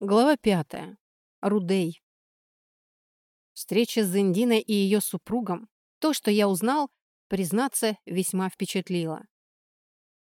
Глава пятая. Рудей. Встреча с Зендиной и ее супругом, то, что я узнал, признаться, весьма впечатлило.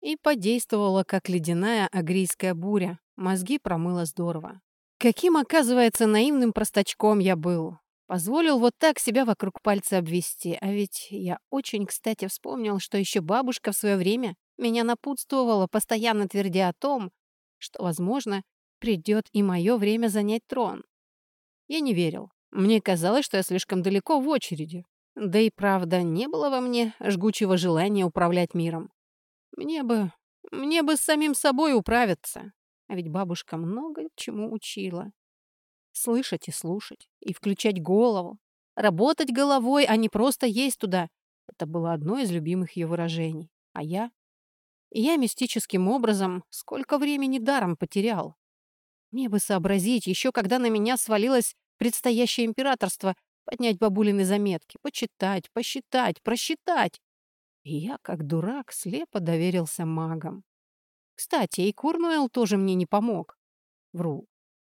И подействовала, как ледяная агрийская буря, мозги промыло здорово. Каким, оказывается, наивным простачком я был. Позволил вот так себя вокруг пальца обвести, а ведь я очень, кстати, вспомнил, что еще бабушка в свое время меня напутствовала, постоянно твердя о том, что, возможно, придет и мое время занять трон. Я не верил. Мне казалось, что я слишком далеко в очереди. Да и правда, не было во мне жгучего желания управлять миром. Мне бы... мне бы с самим собой управиться. А ведь бабушка много чему учила. Слышать и слушать, и включать голову. Работать головой, а не просто есть туда. Это было одно из любимых ее выражений. А я? Я мистическим образом сколько времени даром потерял. Мне бы сообразить, еще когда на меня свалилось предстоящее императорство, поднять бабулины заметки, почитать, посчитать, просчитать. И я, как дурак, слепо доверился магам. Кстати, и Корнуэлл тоже мне не помог. Вру.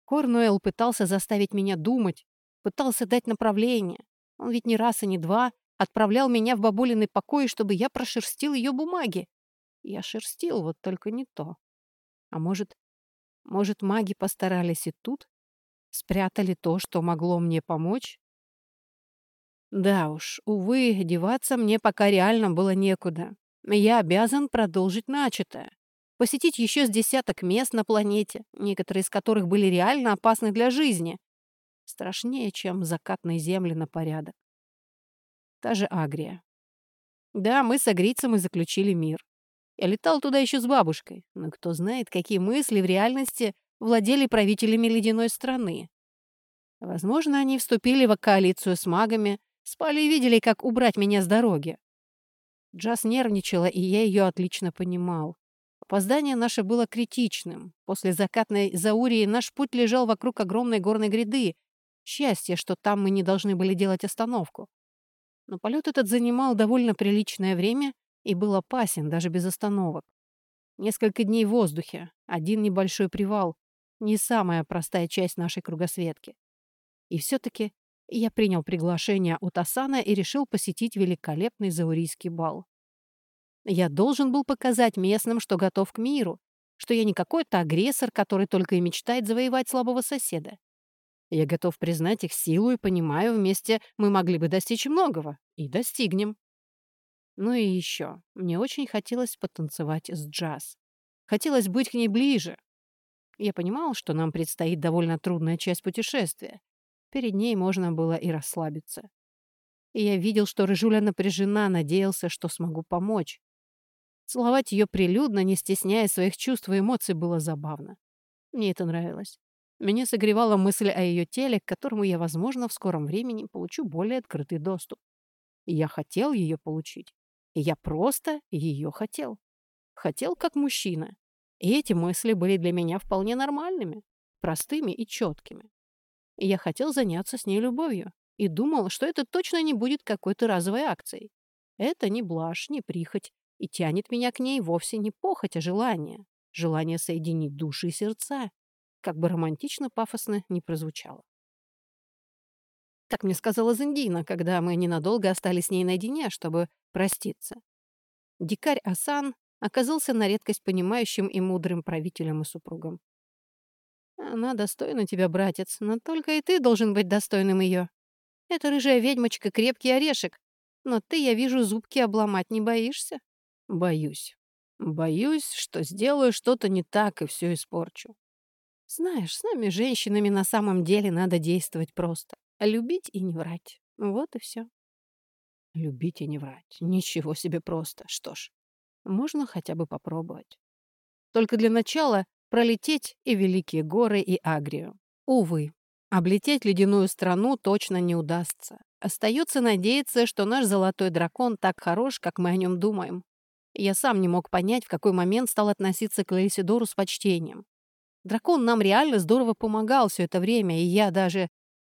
Корнуэлл пытался заставить меня думать, пытался дать направление. Он ведь не раз и не два отправлял меня в бабулины покои, чтобы я прошерстил ее бумаги. Я шерстил, вот только не то. А может, может, маги постарались и тут? Спрятали то, что могло мне помочь? Да уж, увы, деваться мне пока реально было некуда. Я обязан продолжить начатое. Посетить еще с десяток мест на планете, некоторые из которых были реально опасны для жизни. Страшнее, чем закатные земли на порядок. Та же Агрия. Да, мы с агрийцем и заключили мир. Я летал туда еще с бабушкой, но кто знает, какие мысли в реальности владели правителями ледяной страны. Возможно, они вступили в коалицию с магами, спали и видели, как убрать меня с дороги. Джаз нервничала, и я ее отлично понимал. Опоздание наше было критичным. После закатной заурии наш путь лежал вокруг огромной горной гряды. Счастье, что там мы не должны были делать остановку. Но полет этот занимал довольно приличное время, и был опасен даже без остановок. Несколько дней в воздухе, один небольшой привал, не самая простая часть нашей кругосветки. И все-таки я принял приглашение от Асана и решил посетить великолепный заурийский бал. Я должен был показать местным, что готов к миру, что я не какой-то агрессор, который только и мечтает завоевать слабого соседа. Я готов признать их силу и понимаю, вместе мы могли бы достичь многого. И достигнем. Ну и еще, мне очень хотелось потанцевать с джаз. Хотелось быть к ней ближе. Я понимал, что нам предстоит довольно трудная часть путешествия. Перед ней можно было и расслабиться. И я видел, что Рыжуля напряжена, надеялся, что смогу помочь. Целовать ее прилюдно, не стесняя своих чувств и эмоций, было забавно. Мне это нравилось. Меня согревала мысль о ее теле, к которому я, возможно, в скором времени получу более открытый доступ. И я хотел ее получить. Я просто ее хотел. Хотел как мужчина. И эти мысли были для меня вполне нормальными, простыми и четкими. Я хотел заняться с ней любовью и думал, что это точно не будет какой-то разовой акцией. Это не блажь, не прихоть, и тянет меня к ней вовсе не похоть, а желание. Желание соединить души и сердца, как бы романтично пафосно не прозвучало. Так мне сказала Зиндина, когда мы ненадолго остались с ней наедине, чтобы проститься. Дикарь Асан оказался на редкость понимающим и мудрым правителем и супругом. Она достойна тебя, братец, но только и ты должен быть достойным ее. Эта рыжая ведьмочка — крепкий орешек, но ты, я вижу, зубки обломать не боишься? Боюсь. Боюсь, что сделаю что-то не так и все испорчу. Знаешь, с нами, женщинами, на самом деле надо действовать просто. Любить и не врать. Вот и все. Любить и не врать. Ничего себе просто. Что ж, можно хотя бы попробовать. Только для начала пролететь и Великие горы, и Агрию. Увы, облететь ледяную страну точно не удастся. Остается надеяться, что наш золотой дракон так хорош, как мы о нем думаем. Я сам не мог понять, в какой момент стал относиться к Лаисидору с почтением. Дракон нам реально здорово помогал все это время, и я даже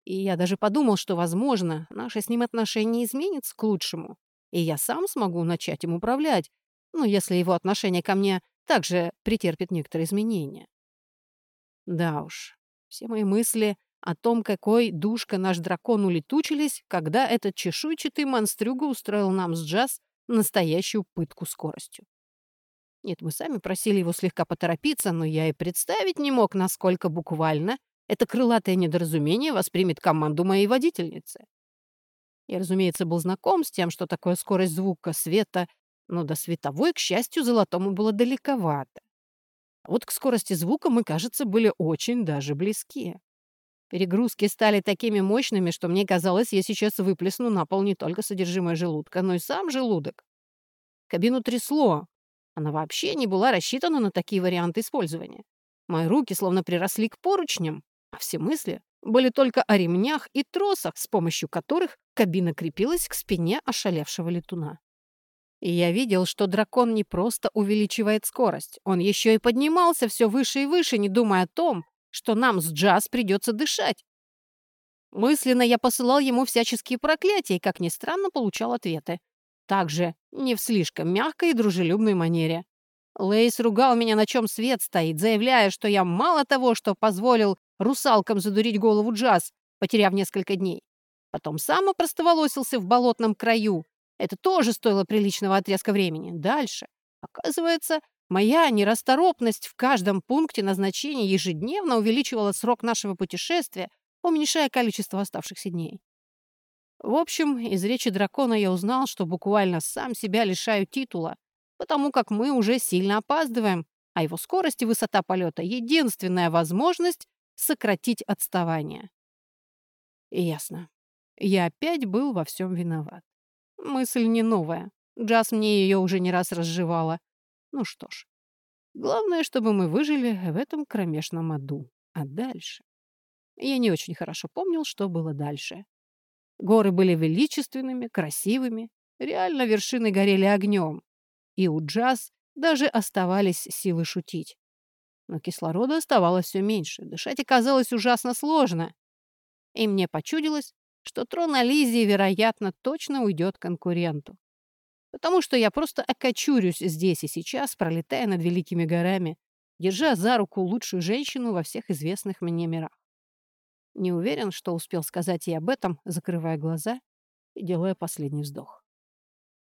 и я даже подумал, что, возможно, наши с ним отношения изменятся к лучшему, и я сам смогу начать им управлять, ну, если его отношение ко мне также претерпит некоторые изменения. Да уж, Все мои мысли о том, какой душка наш дракон улетучились, когда этот чешуйчатый монстрюга устроил нам с Джаз настоящую пытку скоростью. Нет, мы сами просили его слегка поторопиться, но я и представить не мог, насколько буквально это крылатое недоразумение воспримет команду моей водительницы. Я, разумеется, был знаком с тем, что такое скорость звука, света, но до световой, к счастью, золотому было далековато. А вот к скорости звука мы, кажется, были очень даже близки. Перегрузки стали такими мощными, что мне казалось, я сейчас выплесну на пол не только содержимое желудка, но и сам желудок. Кабину трясло. Она вообще не была рассчитана на такие варианты использования. Мои руки словно приросли к поручням, а все мысли были только о ремнях и тросах, с помощью которых кабина крепилась к спине ошалевшего летуна. И я видел, что дракон не просто увеличивает скорость, он еще и поднимался все выше и выше, не думая о том, что нам с Джаз придется дышать. Мысленно я посылал ему всяческие проклятия и, как ни странно, получал ответы. Также не в слишком мягкой и дружелюбной манере. Лейс ругал меня, на чем свет стоит, заявляя, что я мало того, что позволил русалкам задурить голову Джаз, потеряв несколько дней. Потом сам опростоволосился в болотном краю. Это тоже стоило приличного отрезка времени. Дальше. Оказывается, моя нерасторопность в каждом пункте назначения ежедневно увеличивала срок нашего путешествия, уменьшая количество оставшихся дней. В общем, из речи дракона я узнал, что буквально сам себя лишаю титула, потому как мы уже сильно опаздываем, а его скорость и высота полета — единственная возможность сократить отставание. Ясно. Я опять был во всем виноват. Мысль не новая. Джаз мне ее уже не раз разжевала. Ну что ж. Главное, чтобы мы выжили в этом кромешном аду. А дальше? Я не очень хорошо помнил, что было дальше. Горы были величественными, красивыми. Реально вершины горели огнем. И у Джаз даже оставались силы шутить. Но кислорода оставалось все меньше. Дышать оказалось ужасно сложно. И мне почудилось, что трон Ализии, вероятно, точно уйдет конкуренту. Потому что я просто окочурюсь здесь и сейчас, пролетая над великими горами, держа за руку лучшую женщину во всех известных мне мирах. Не уверен, что успел сказать ей об этом, закрывая глаза и делая последний вздох.